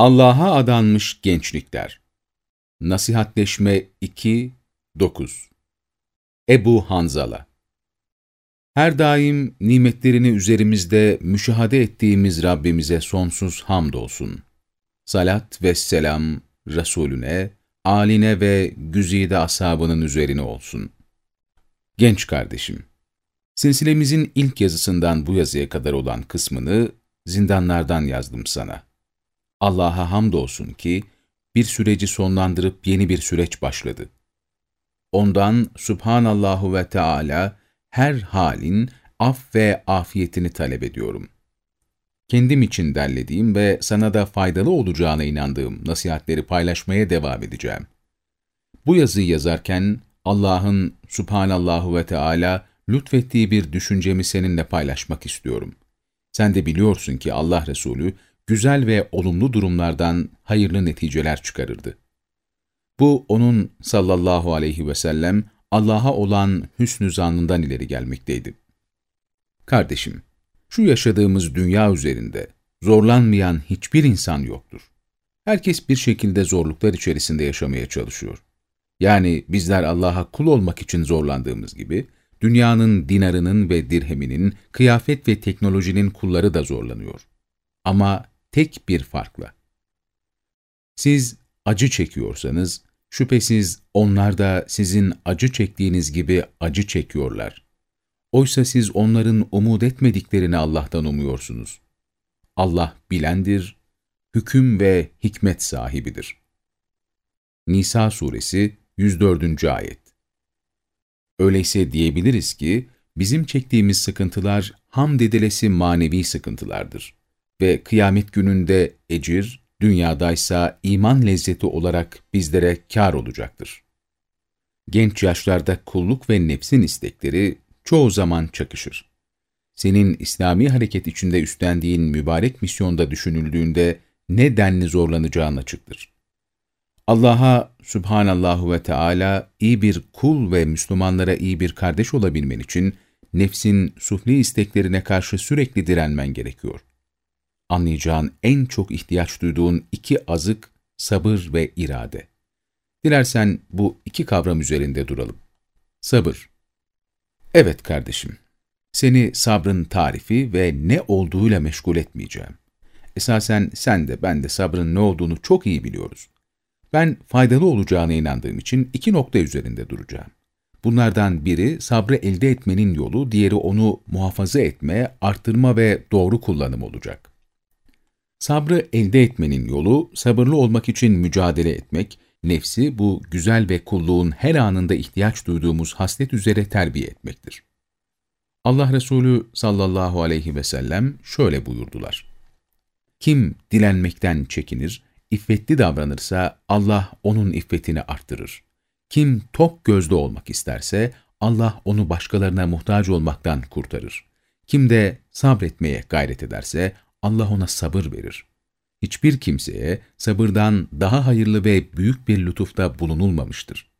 Allah'a adanmış gençlikler. Nasihatleşme 2 9 Ebu Hanzala Her daim nimetlerini üzerimizde müşahede ettiğimiz Rabbimize sonsuz hamdolsun. Salat ve selam Resulüne, aline ve güzide ashabının üzerine olsun. Genç kardeşim, silsilemizin ilk yazısından bu yazıya kadar olan kısmını zindanlardan yazdım sana. Allah'a hamdolsun ki bir süreci sonlandırıp yeni bir süreç başladı. Ondan Subhanallahu ve Teala her halin af ve afiyetini talep ediyorum. Kendim için derlediğim ve sana da faydalı olacağına inandığım nasihatleri paylaşmaya devam edeceğim. Bu yazıyı yazarken Allah'ın Subhanallahu ve Teala lütfettiği bir düşüncemi seninle paylaşmak istiyorum. Sen de biliyorsun ki Allah Resulü güzel ve olumlu durumlardan hayırlı neticeler çıkarırdı. Bu onun sallallahu aleyhi ve sellem Allah'a olan hüsnü zannından ileri gelmekteydi. Kardeşim, şu yaşadığımız dünya üzerinde zorlanmayan hiçbir insan yoktur. Herkes bir şekilde zorluklar içerisinde yaşamaya çalışıyor. Yani bizler Allah'a kul olmak için zorlandığımız gibi, dünyanın dinarının ve dirheminin, kıyafet ve teknolojinin kulları da zorlanıyor. Ama tek bir farkla. Siz acı çekiyorsanız, şüphesiz onlar da sizin acı çektiğiniz gibi acı çekiyorlar. Oysa siz onların umut etmediklerini Allah'tan umuyorsunuz. Allah bilendir, hüküm ve hikmet sahibidir. Nisa suresi 104. ayet Öyleyse diyebiliriz ki, bizim çektiğimiz sıkıntılar hamd edilesi manevi sıkıntılardır ve kıyamet gününde ecir, dünyadaysa iman lezzeti olarak bizlere kar olacaktır. Genç yaşlarda kulluk ve nefsin istekleri çoğu zaman çakışır. Senin İslami hareket içinde üstlendiğin mübarek misyonda düşünüldüğünde ne denli zorlanacağın açıktır. Allah'a Subhanallahu ve Teala iyi bir kul ve Müslümanlara iyi bir kardeş olabilmen için nefsin sufli isteklerine karşı sürekli direnmen gerekiyor. Anlayacağın en çok ihtiyaç duyduğun iki azık sabır ve irade. Dilersen bu iki kavram üzerinde duralım. Sabır. Evet kardeşim, seni sabrın tarifi ve ne olduğuyla meşgul etmeyeceğim. Esasen sen de ben de sabrın ne olduğunu çok iyi biliyoruz. Ben faydalı olacağına inandığım için iki nokta üzerinde duracağım. Bunlardan biri sabrı elde etmenin yolu, diğeri onu muhafaza etme, arttırma ve doğru kullanım olacak. Sabrı elde etmenin yolu, sabırlı olmak için mücadele etmek, nefsi bu güzel ve kulluğun her anında ihtiyaç duyduğumuz haslet üzere terbiye etmektir. Allah Resulü sallallahu aleyhi ve sellem şöyle buyurdular. Kim dilenmekten çekinir, iffetli davranırsa Allah onun iffetini arttırır. Kim tok gözlü olmak isterse Allah onu başkalarına muhtaç olmaktan kurtarır. Kim de sabretmeye gayret ederse Allah ona sabır verir. Hiçbir kimseye sabırdan daha hayırlı ve büyük bir lütufta bulunulmamıştır.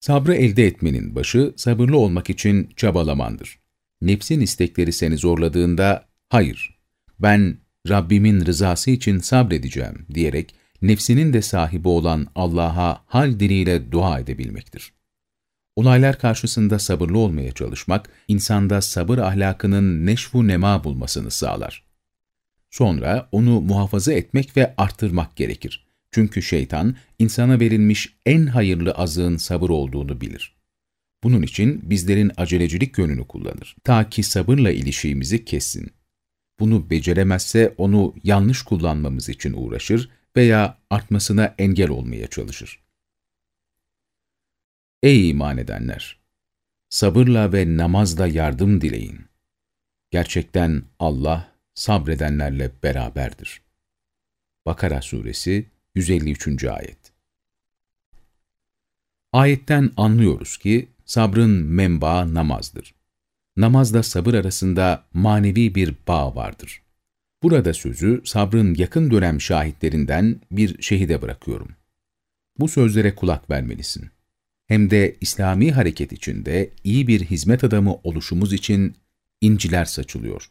Sabrı elde etmenin başı sabırlı olmak için çabalamandır. Nefsin istekleri seni zorladığında, hayır, ben Rabbimin rızası için sabredeceğim diyerek nefsinin de sahibi olan Allah'a hal diliyle dua edebilmektir. Olaylar karşısında sabırlı olmaya çalışmak, insanda sabır ahlakının neşvu nema bulmasını sağlar. Sonra onu muhafaza etmek ve arttırmak gerekir. Çünkü şeytan, insana verilmiş en hayırlı azığın sabır olduğunu bilir. Bunun için bizlerin acelecilik yönünü kullanır. Ta ki sabırla ilişiğimizi kessin. Bunu beceremezse onu yanlış kullanmamız için uğraşır veya artmasına engel olmaya çalışır. Ey iman edenler! Sabırla ve namazla yardım dileyin. Gerçekten Allah sabredenlerle beraberdir. Bakara Suresi 153. Ayet Ayetten anlıyoruz ki sabrın menbaı namazdır. Namazla sabır arasında manevi bir bağ vardır. Burada sözü sabrın yakın dönem şahitlerinden bir şehide bırakıyorum. Bu sözlere kulak vermelisin. Hem de İslami hareket içinde iyi bir hizmet adamı oluşumuz için inciler saçılıyor.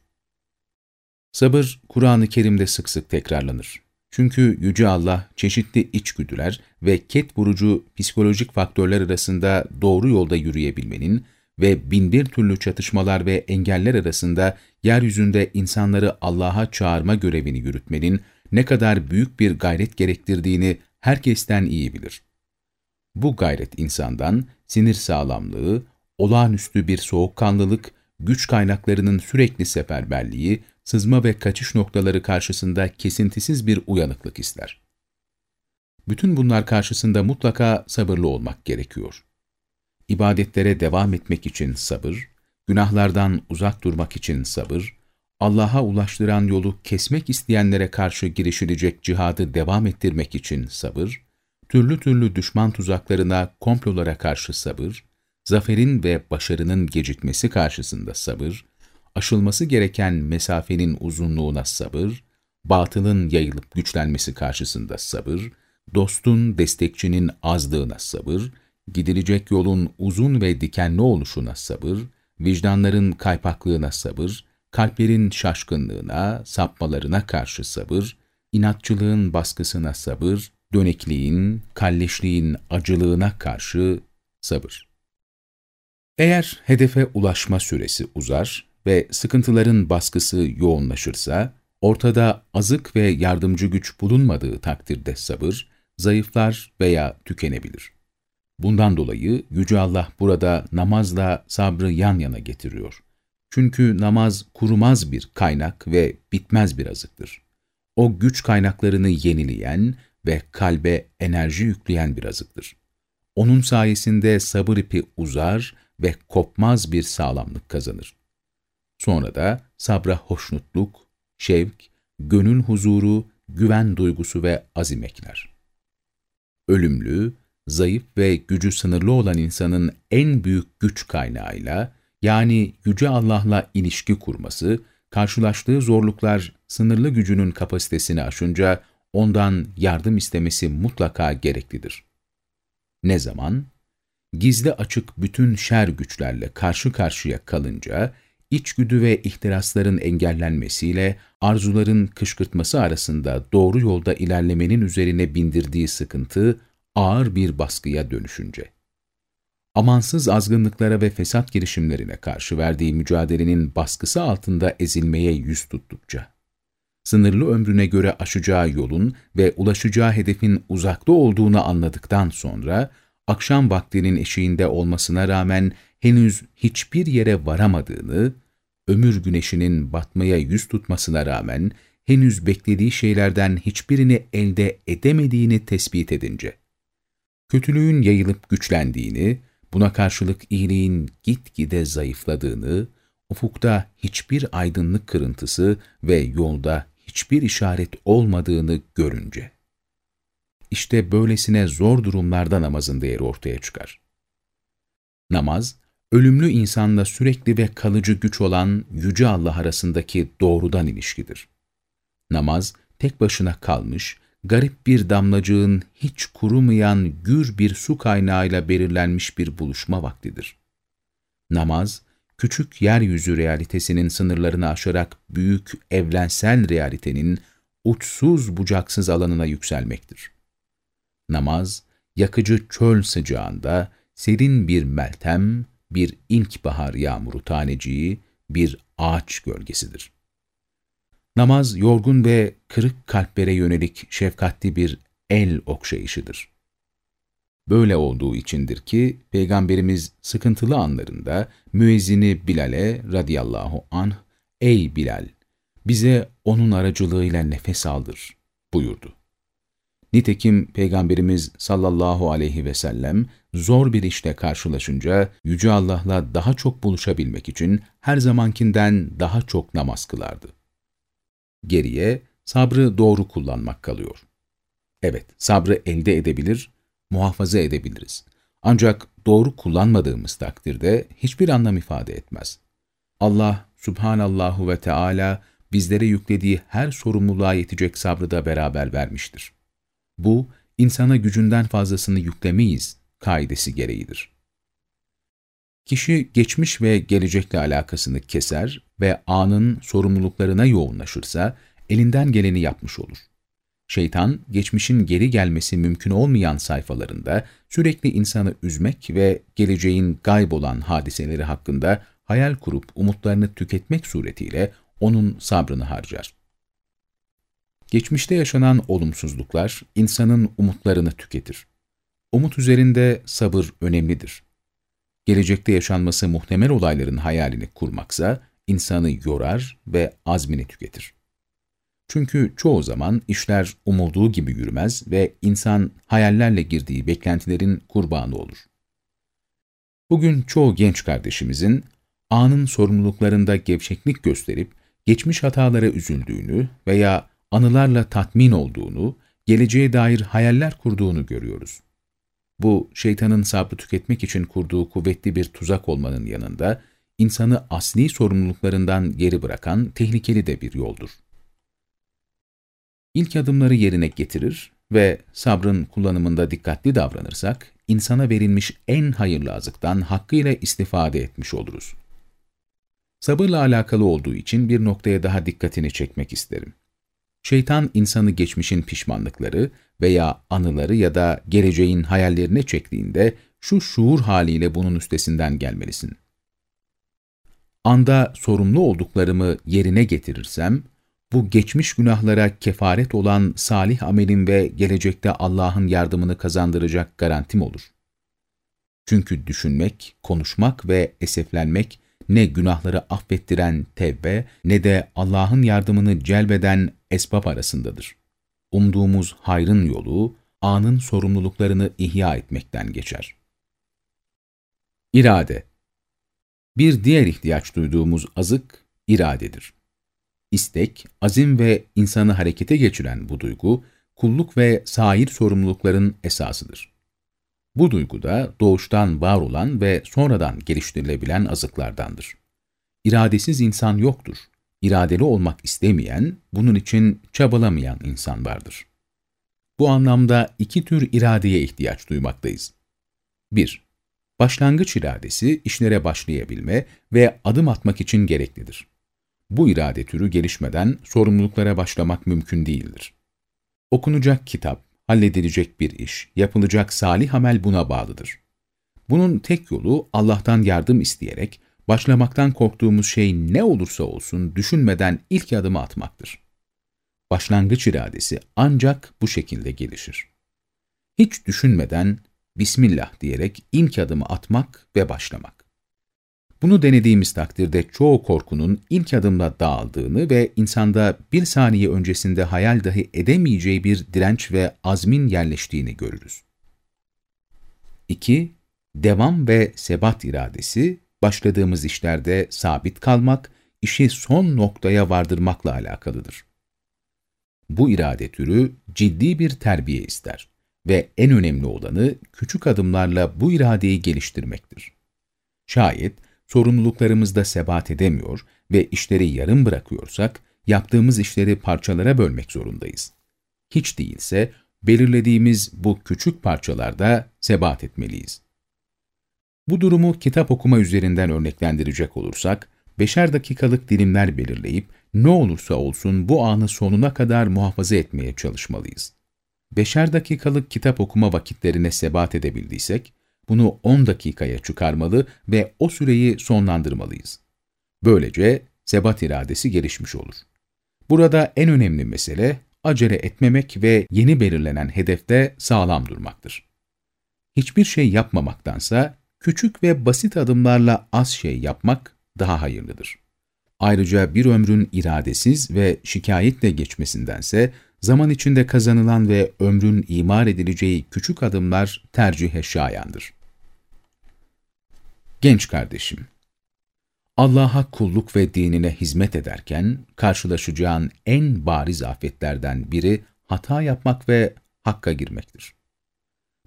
Sabır, Kur'an-ı Kerim'de sık sık tekrarlanır. Çünkü Yüce Allah çeşitli içgüdüler ve ket vurucu psikolojik faktörler arasında doğru yolda yürüyebilmenin ve binbir türlü çatışmalar ve engeller arasında yeryüzünde insanları Allah'a çağırma görevini yürütmenin ne kadar büyük bir gayret gerektirdiğini herkesten iyi bilir. Bu gayret insandan sinir sağlamlığı, olağanüstü bir soğukkanlılık, güç kaynaklarının sürekli seferberliği, sızma ve kaçış noktaları karşısında kesintisiz bir uyanıklık ister. Bütün bunlar karşısında mutlaka sabırlı olmak gerekiyor. İbadetlere devam etmek için sabır, günahlardan uzak durmak için sabır, Allah'a ulaştıran yolu kesmek isteyenlere karşı girişilecek cihadı devam ettirmek için sabır, türlü türlü düşman tuzaklarına, komplolara karşı sabır, zaferin ve başarının gecikmesi karşısında sabır, aşılması gereken mesafenin uzunluğuna sabır, batılın yayılıp güçlenmesi karşısında sabır, dostun, destekçinin azlığına sabır, gidilecek yolun uzun ve dikenli oluşuna sabır, vicdanların kaypaklığına sabır, kalplerin şaşkınlığına, sapmalarına karşı sabır, inatçılığın baskısına sabır, dönekliğin, kalleşliğin acılığına karşı sabır. Eğer hedefe ulaşma süresi uzar ve sıkıntıların baskısı yoğunlaşırsa, ortada azık ve yardımcı güç bulunmadığı takdirde sabır, zayıflar veya tükenebilir. Bundan dolayı Yüce Allah burada namazla sabrı yan yana getiriyor. Çünkü namaz kurumaz bir kaynak ve bitmez bir azıktır. O güç kaynaklarını yenileyen ve kalbe enerji yükleyen bir azıktır. Onun sayesinde sabır ipi uzar ve kopmaz bir sağlamlık kazanır. Sonra da sabra hoşnutluk, şevk, gönül huzuru, güven duygusu ve azim ekler. Ölümlü, zayıf ve gücü sınırlı olan insanın en büyük güç kaynağıyla, yani Yüce Allah'la ilişki kurması, karşılaştığı zorluklar sınırlı gücünün kapasitesini aşınca ondan yardım istemesi mutlaka gereklidir. Ne zaman? Gizli açık bütün şer güçlerle karşı karşıya kalınca, içgüdü ve ihtirasların engellenmesiyle arzuların kışkırtması arasında doğru yolda ilerlemenin üzerine bindirdiği sıkıntı ağır bir baskıya dönüşünce. Amansız azgınlıklara ve fesat girişimlerine karşı verdiği mücadelenin baskısı altında ezilmeye yüz tuttukça sınırlı ömrüne göre aşacağı yolun ve ulaşacağı hedefin uzakta olduğunu anladıktan sonra, akşam vaktinin eşiğinde olmasına rağmen henüz hiçbir yere varamadığını, ömür güneşinin batmaya yüz tutmasına rağmen henüz beklediği şeylerden hiçbirini elde edemediğini tespit edince, kötülüğün yayılıp güçlendiğini, buna karşılık iyiliğin gitgide zayıfladığını, ufukta hiçbir aydınlık kırıntısı ve yolda hiçbir işaret olmadığını görünce. İşte böylesine zor durumlarda namazın değeri ortaya çıkar. Namaz, ölümlü insanla sürekli ve kalıcı güç olan Yüce Allah arasındaki doğrudan ilişkidir. Namaz, tek başına kalmış, garip bir damlacığın hiç kurumayan gür bir su kaynağıyla belirlenmiş bir buluşma vaktidir. Namaz, küçük yeryüzü realitesinin sınırlarını aşarak büyük evrensel realitenin uçsuz bucaksız alanına yükselmektir. Namaz, yakıcı çöl sıcağında serin bir meltem, bir ilkbahar yağmuru taneciği, bir ağaç gölgesidir. Namaz, yorgun ve kırık kalplere yönelik şefkatli bir el okşayışıdır. Böyle olduğu içindir ki Peygamberimiz sıkıntılı anlarında müezzini Bilal'e radıyallahu anh, ''Ey Bilal, bize onun aracılığıyla nefes aldır.'' buyurdu. Nitekim Peygamberimiz sallallahu aleyhi ve sellem zor bir işle karşılaşınca Yüce Allah'la daha çok buluşabilmek için her zamankinden daha çok namaz kılardı. Geriye sabrı doğru kullanmak kalıyor. Evet, sabrı elde edebilir muhafaza edebiliriz. Ancak doğru kullanmadığımız takdirde hiçbir anlam ifade etmez. Allah subhanallahu ve Teala bizlere yüklediği her sorumluluğa yetecek sabrı da beraber vermiştir. Bu, insana gücünden fazlasını yüklemeyiz kaidesi gereğidir. Kişi geçmiş ve gelecekle alakasını keser ve anın sorumluluklarına yoğunlaşırsa elinden geleni yapmış olur. Şeytan, geçmişin geri gelmesi mümkün olmayan sayfalarında sürekli insanı üzmek ve geleceğin gaybolan hadiseleri hakkında hayal kurup umutlarını tüketmek suretiyle onun sabrını harcar. Geçmişte yaşanan olumsuzluklar insanın umutlarını tüketir. Umut üzerinde sabır önemlidir. Gelecekte yaşanması muhtemel olayların hayalini kurmaksa insanı yorar ve azmini tüketir. Çünkü çoğu zaman işler umulduğu gibi yürümez ve insan hayallerle girdiği beklentilerin kurbanı olur. Bugün çoğu genç kardeşimizin anın sorumluluklarında gevşeklik gösterip geçmiş hatalara üzüldüğünü veya anılarla tatmin olduğunu, geleceğe dair hayaller kurduğunu görüyoruz. Bu, şeytanın sabrı tüketmek için kurduğu kuvvetli bir tuzak olmanın yanında, insanı asli sorumluluklarından geri bırakan tehlikeli de bir yoldur. İlk adımları yerine getirir ve sabrın kullanımında dikkatli davranırsak, insana verilmiş en hayırlı azıktan hakkıyla istifade etmiş oluruz. Sabırla alakalı olduğu için bir noktaya daha dikkatini çekmek isterim. Şeytan insanı geçmişin pişmanlıkları veya anıları ya da geleceğin hayallerine çektiğinde şu şuur haliyle bunun üstesinden gelmelisin. Anda sorumlu olduklarımı yerine getirirsem, bu geçmiş günahlara kefaret olan salih amelin ve gelecekte Allah'ın yardımını kazandıracak garantim olur. Çünkü düşünmek, konuşmak ve eseflenmek ne günahları affettiren tevbe ne de Allah'ın yardımını celbeden esbab arasındadır. Umduğumuz hayrın yolu, anın sorumluluklarını ihya etmekten geçer. İrade Bir diğer ihtiyaç duyduğumuz azık, iradedir. İstek, azim ve insanı harekete geçiren bu duygu, kulluk ve sair sorumlulukların esasıdır. Bu duygu da doğuştan var olan ve sonradan geliştirilebilen azıklardandır. İradesiz insan yoktur. İradeli olmak istemeyen, bunun için çabalamayan insan vardır. Bu anlamda iki tür iradeye ihtiyaç duymaktayız. 1. Başlangıç iradesi işlere başlayabilme ve adım atmak için gereklidir. Bu irade türü gelişmeden sorumluluklara başlamak mümkün değildir. Okunacak kitap, halledilecek bir iş, yapılacak salih amel buna bağlıdır. Bunun tek yolu Allah'tan yardım isteyerek, başlamaktan korktuğumuz şey ne olursa olsun düşünmeden ilk adımı atmaktır. Başlangıç iradesi ancak bu şekilde gelişir. Hiç düşünmeden Bismillah diyerek ilk adımı atmak ve başlamak. Bunu denediğimiz takdirde çoğu korkunun ilk adımla dağıldığını ve insanda bir saniye öncesinde hayal dahi edemeyeceği bir direnç ve azmin yerleştiğini görürüz. 2. Devam ve sebat iradesi, başladığımız işlerde sabit kalmak, işi son noktaya vardırmakla alakalıdır. Bu irade türü ciddi bir terbiye ister ve en önemli olanı küçük adımlarla bu iradeyi geliştirmektir. Şayet, sorumluluklarımızda sebat edemiyor ve işleri yarım bırakıyorsak, yaptığımız işleri parçalara bölmek zorundayız. Hiç değilse belirlediğimiz bu küçük parçalarda sebat etmeliyiz. Bu durumu kitap okuma üzerinden örneklendirecek olursak, beşer dakikalık dilimler belirleyip ne olursa olsun bu anı sonuna kadar muhafaza etmeye çalışmalıyız. Beşer dakikalık kitap okuma vakitlerine sebat edebildiysek, bunu 10 dakikaya çıkarmalı ve o süreyi sonlandırmalıyız. Böylece sebat iradesi gelişmiş olur. Burada en önemli mesele acele etmemek ve yeni belirlenen hedefte sağlam durmaktır. Hiçbir şey yapmamaktansa küçük ve basit adımlarla az şey yapmak daha hayırlıdır. Ayrıca bir ömrün iradesiz ve şikayetle geçmesindense zaman içinde kazanılan ve ömrün imar edileceği küçük adımlar tercihe şayandır. Genç kardeşim, Allah'a kulluk ve dinine hizmet ederken karşılaşacağın en bariz afetlerden biri hata yapmak ve hakka girmektir.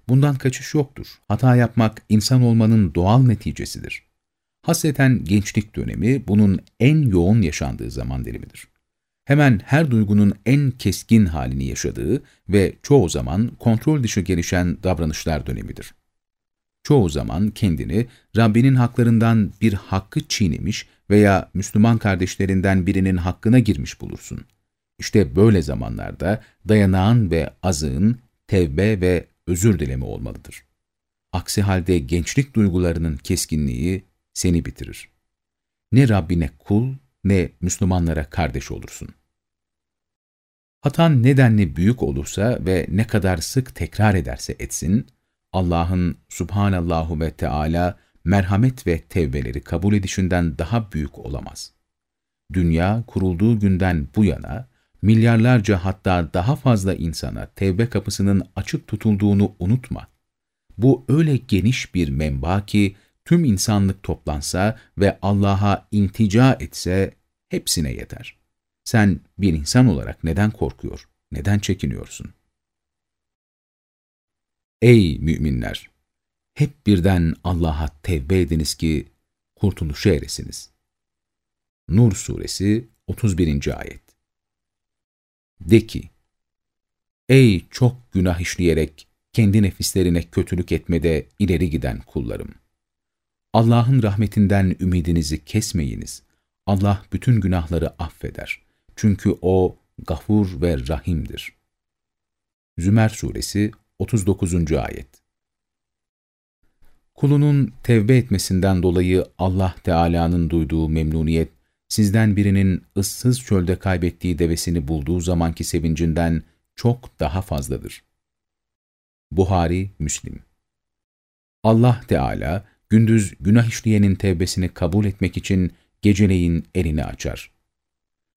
Bundan kaçış yoktur. Hata yapmak insan olmanın doğal neticesidir. Hasreten gençlik dönemi bunun en yoğun yaşandığı zaman dilimidir. Hemen her duygunun en keskin halini yaşadığı ve çoğu zaman kontrol dışı gelişen davranışlar dönemidir. çoğu zaman kendini Rabbinin haklarından bir hakkı çiğnemiş veya Müslüman kardeşlerinden birinin hakkına girmiş bulursun. İşte böyle zamanlarda dayanağın ve azığın tevbe ve özür dileme olmalıdır. Aksi halde gençlik duygularının keskinliği seni bitirir. Ne Rabbine kul ne Müslümanlara kardeş olursun. Hatan nedenli büyük olursa ve ne kadar sık tekrar ederse etsin, Allah'ın subhanallahu ve Teala merhamet ve tevbeleri kabul edişinden daha büyük olamaz. Dünya kurulduğu günden bu yana milyarlarca hatta daha fazla insana tevbe kapısının açık tutulduğunu unutma. Bu öyle geniş bir menba ki tüm insanlık toplansa ve Allah'a intica etse hepsine yeter. Sen bir insan olarak neden korkuyor, neden çekiniyorsun? Ey müminler! Hep birden Allah'a tevbe ediniz ki kurtuluşa eresiniz. Nur Suresi 31. Ayet De ki, Ey çok günah işleyerek kendi nefislerine kötülük etmede ileri giden kullarım! Allah'ın rahmetinden ümidinizi kesmeyiniz. Allah bütün günahları affeder. Çünkü O gafur ve rahimdir. Zümer Suresi 39. Ayet Kulunun tevbe etmesinden dolayı Allah Teala'nın duyduğu memnuniyet, sizden birinin ıssız çölde kaybettiği devesini bulduğu zamanki sevincinden çok daha fazladır. Buhari, Müslim Allah Teala, gündüz günah işleyenin tevbesini kabul etmek için geceleyin elini açar.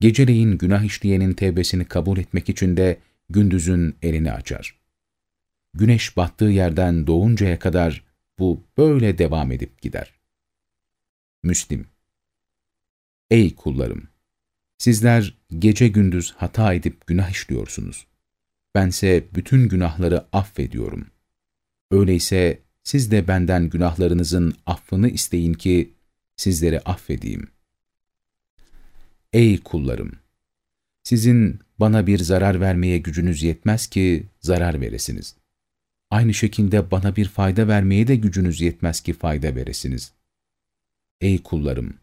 Geceleyin günah işleyenin tevbesini kabul etmek için de gündüzün elini açar. Güneş battığı yerden doğuncaya kadar bu böyle devam edip gider. Müslim Ey kullarım! Sizler gece gündüz hata edip günah işliyorsunuz. Bense bütün günahları affediyorum. Öyleyse siz de benden günahlarınızın affını isteyin ki sizleri affedeyim. Ey kullarım! Sizin bana bir zarar vermeye gücünüz yetmez ki zarar veresiniz. Aynı şekilde bana bir fayda vermeye de gücünüz yetmez ki fayda veresiniz. Ey kullarım!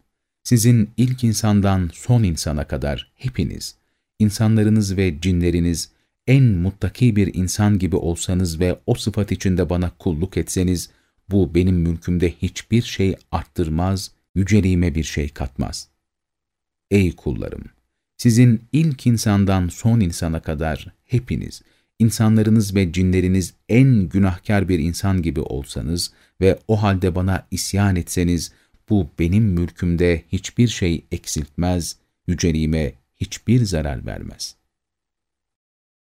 Sizin ilk insandan son insana kadar hepiniz, insanlarınız ve cinleriniz en muttaki bir insan gibi olsanız ve o sıfat içinde bana kulluk etseniz, bu benim mülkümde hiçbir şey arttırmaz, yüceliğime bir şey katmaz. Ey kullarım! Sizin ilk insandan son insana kadar hepiniz, insanlarınız ve cinleriniz en günahkar bir insan gibi olsanız ve o halde bana isyan etseniz, bu benim mülkümde hiçbir şey eksiltmez, yüceliğime hiçbir zarar vermez.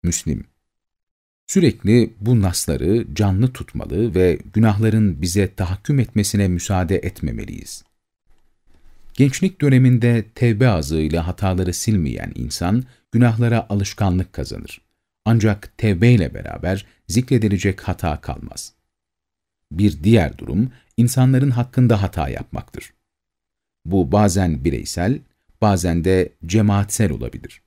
Müslim Sürekli bu nasları canlı tutmalı ve günahların bize tahakküm etmesine müsaade etmemeliyiz. Gençlik döneminde tevbe azığıyla hataları silmeyen insan, günahlara alışkanlık kazanır. Ancak tevbe ile beraber zikredilecek hata kalmaz. Bir diğer durum, insanların hakkında hata yapmaktır. Bu bazen bireysel, bazen de cemaatsel olabilir.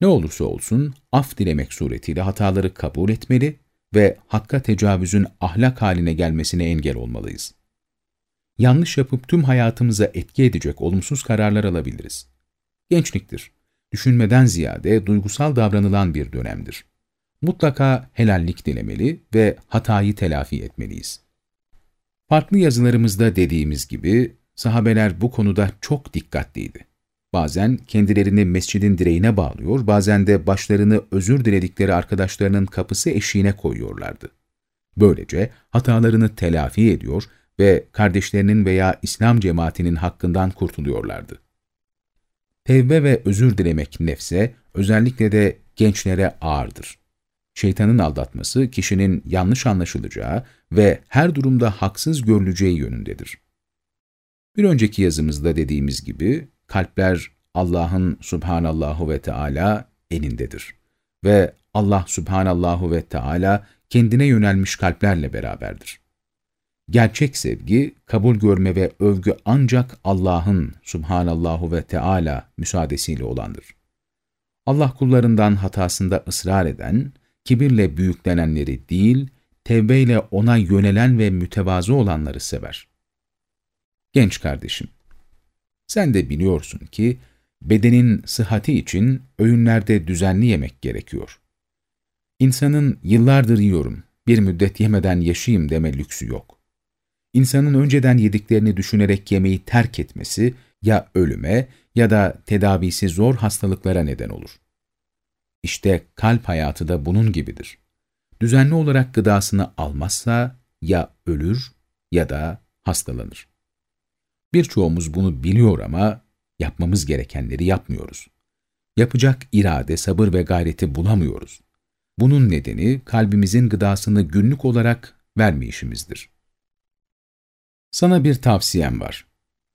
Ne olursa olsun af dilemek suretiyle hataları kabul etmeli ve hakka tecavüzün ahlak haline gelmesine engel olmalıyız. Yanlış yapıp tüm hayatımıza etki edecek olumsuz kararlar alabiliriz. Gençliktir. Düşünmeden ziyade duygusal davranılan bir dönemdir. Mutlaka helallik dilemeli ve hatayı telafi etmeliyiz. Farklı yazılarımızda dediğimiz gibi sahabeler bu konuda çok dikkatliydi. Bazen kendilerini mescidin direğine bağlıyor, bazen de başlarını özür diledikleri arkadaşlarının kapısı eşiğine koyuyorlardı. Böylece hatalarını telafi ediyor ve kardeşlerinin veya İslam cemaatinin hakkından kurtuluyorlardı. Tevbe ve özür dilemek nefse, özellikle de gençlere ağırdır. Şeytanın aldatması kişinin yanlış anlaşılacağı ve her durumda haksız görüleceği yönündedir. Bir önceki yazımızda dediğimiz gibi kalpler Allah'ın subhanallahu ve Teala elindedir. Ve Allah subhanallahu ve Teala kendine yönelmiş kalplerle beraberdir. Gerçek sevgi, kabul görme ve övgü ancak Allah'ın subhanallahu ve Teala müsaadesiyle olandır. Allah kullarından hatasında ısrar eden, kibirle büyüklenenleri değil, tevbeyle ona yönelen ve mütevazı olanları sever. Genç kardeşim, sen de biliyorsun ki bedenin sıhhati için öğünlerde düzenli yemek gerekiyor. İnsanın yıllardır yiyorum, bir müddet yemeden yaşayayım deme lüksü yok. İnsanın önceden yediklerini düşünerek yemeği terk etmesi ya ölüme ya da tedavisi zor hastalıklara neden olur. İşte kalp hayatı da bunun gibidir. Düzenli olarak gıdasını almazsa ya ölür ya da hastalanır. Birçoğumuz bunu biliyor ama yapmamız gerekenleri yapmıyoruz. Yapacak irade, sabır ve gayreti bulamıyoruz. Bunun nedeni kalbimizin gıdasını günlük olarak vermeyişimizdir. Sana bir tavsiyem var.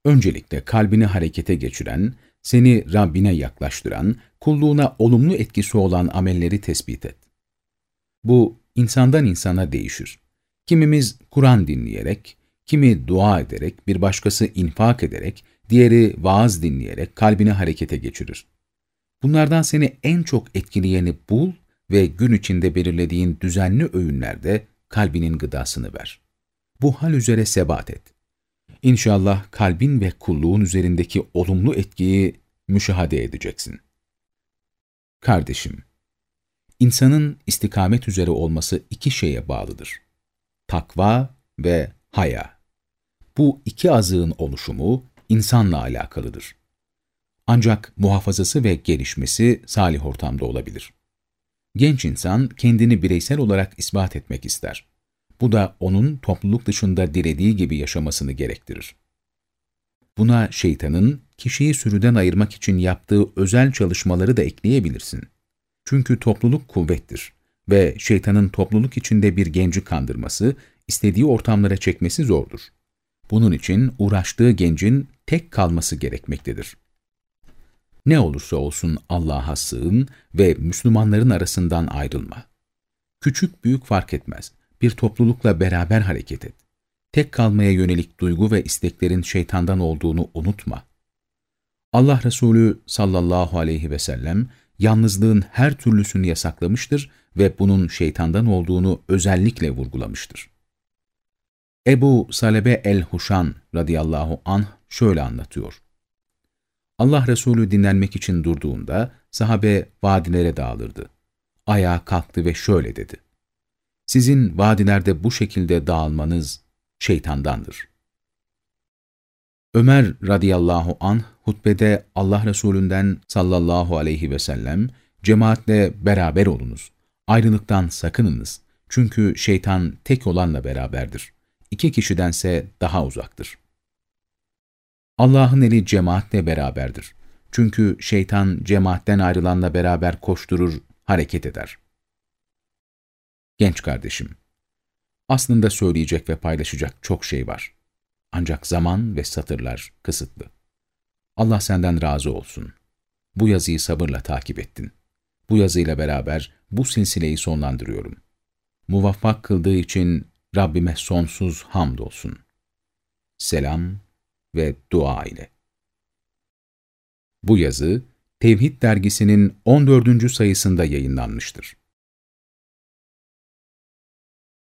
Öncelikle kalbini harekete geçiren, seni Rabbine yaklaştıran, kulluğuna olumlu etkisi olan amelleri tespit et. Bu insandan insana değişir. Kimimiz Kur'an dinleyerek, kimi dua ederek, bir başkası infak ederek, diğeri vaaz dinleyerek kalbini harekete geçirir. Bunlardan seni en çok etkileyeni bul ve gün içinde belirlediğin düzenli öğünlerde kalbinin gıdasını ver. Bu hal üzere sebat et. İnşallah kalbin ve kulluğun üzerindeki olumlu etkiyi müşahede edeceksin. Kardeşim, insanın istikamet üzere olması iki şeye bağlıdır. Takva ve haya. Bu iki azığın oluşumu insanla alakalıdır. Ancak muhafazası ve gelişmesi salih ortamda olabilir. Genç insan kendini bireysel olarak ispat etmek ister. Bu da onun topluluk dışında dilediği gibi yaşamasını gerektirir. Buna şeytanın kişiyi sürüden ayırmak için yaptığı özel çalışmaları da ekleyebilirsin. Çünkü topluluk kuvvettir ve şeytanın topluluk içinde bir genci kandırması, istediği ortamlara çekmesi zordur. Bunun için uğraştığı gencin tek kalması gerekmektedir. Ne olursa olsun Allah'a sığın ve Müslümanların arasından ayrılma. Küçük büyük fark etmez, bir toplulukla beraber hareket et. Tek kalmaya yönelik duygu ve isteklerin şeytandan olduğunu unutma. Allah Resulü sallallahu aleyhi ve sellem yalnızlığın her türlüsünü yasaklamıştır ve bunun şeytandan olduğunu özellikle vurgulamıştır. Ebu Salebe el-Huşan radıyallahu anh şöyle anlatıyor. Allah Resulü dinlenmek için durduğunda sahabe vadilere dağılırdı. Ayağa kalktı ve şöyle dedi. Sizin vadilerde bu şekilde dağılmanız şeytandandır. Ömer radıyallahu anh hutbede Allah Resulünden sallallahu aleyhi ve sellem cemaatle beraber olunuz. Ayrılıktan sakınınız. Çünkü şeytan tek olanla beraberdir. İki kişidense daha uzaktır. Allah'ın eli cemaatle beraberdir. Çünkü şeytan cemaatten ayrılanla beraber koşturur, hareket eder. Genç kardeşim, aslında söyleyecek ve paylaşacak çok şey var. Ancak zaman ve satırlar kısıtlı. Allah senden razı olsun. Bu yazıyı sabırla takip ettin. Bu yazıyla beraber bu silsileyi sonlandırıyorum. Muvaffak kıldığı için Rabbime sonsuz hamd olsun. Selam ve dua ile. Bu yazı, Tevhid dergisinin 14. sayısında yayınlanmıştır.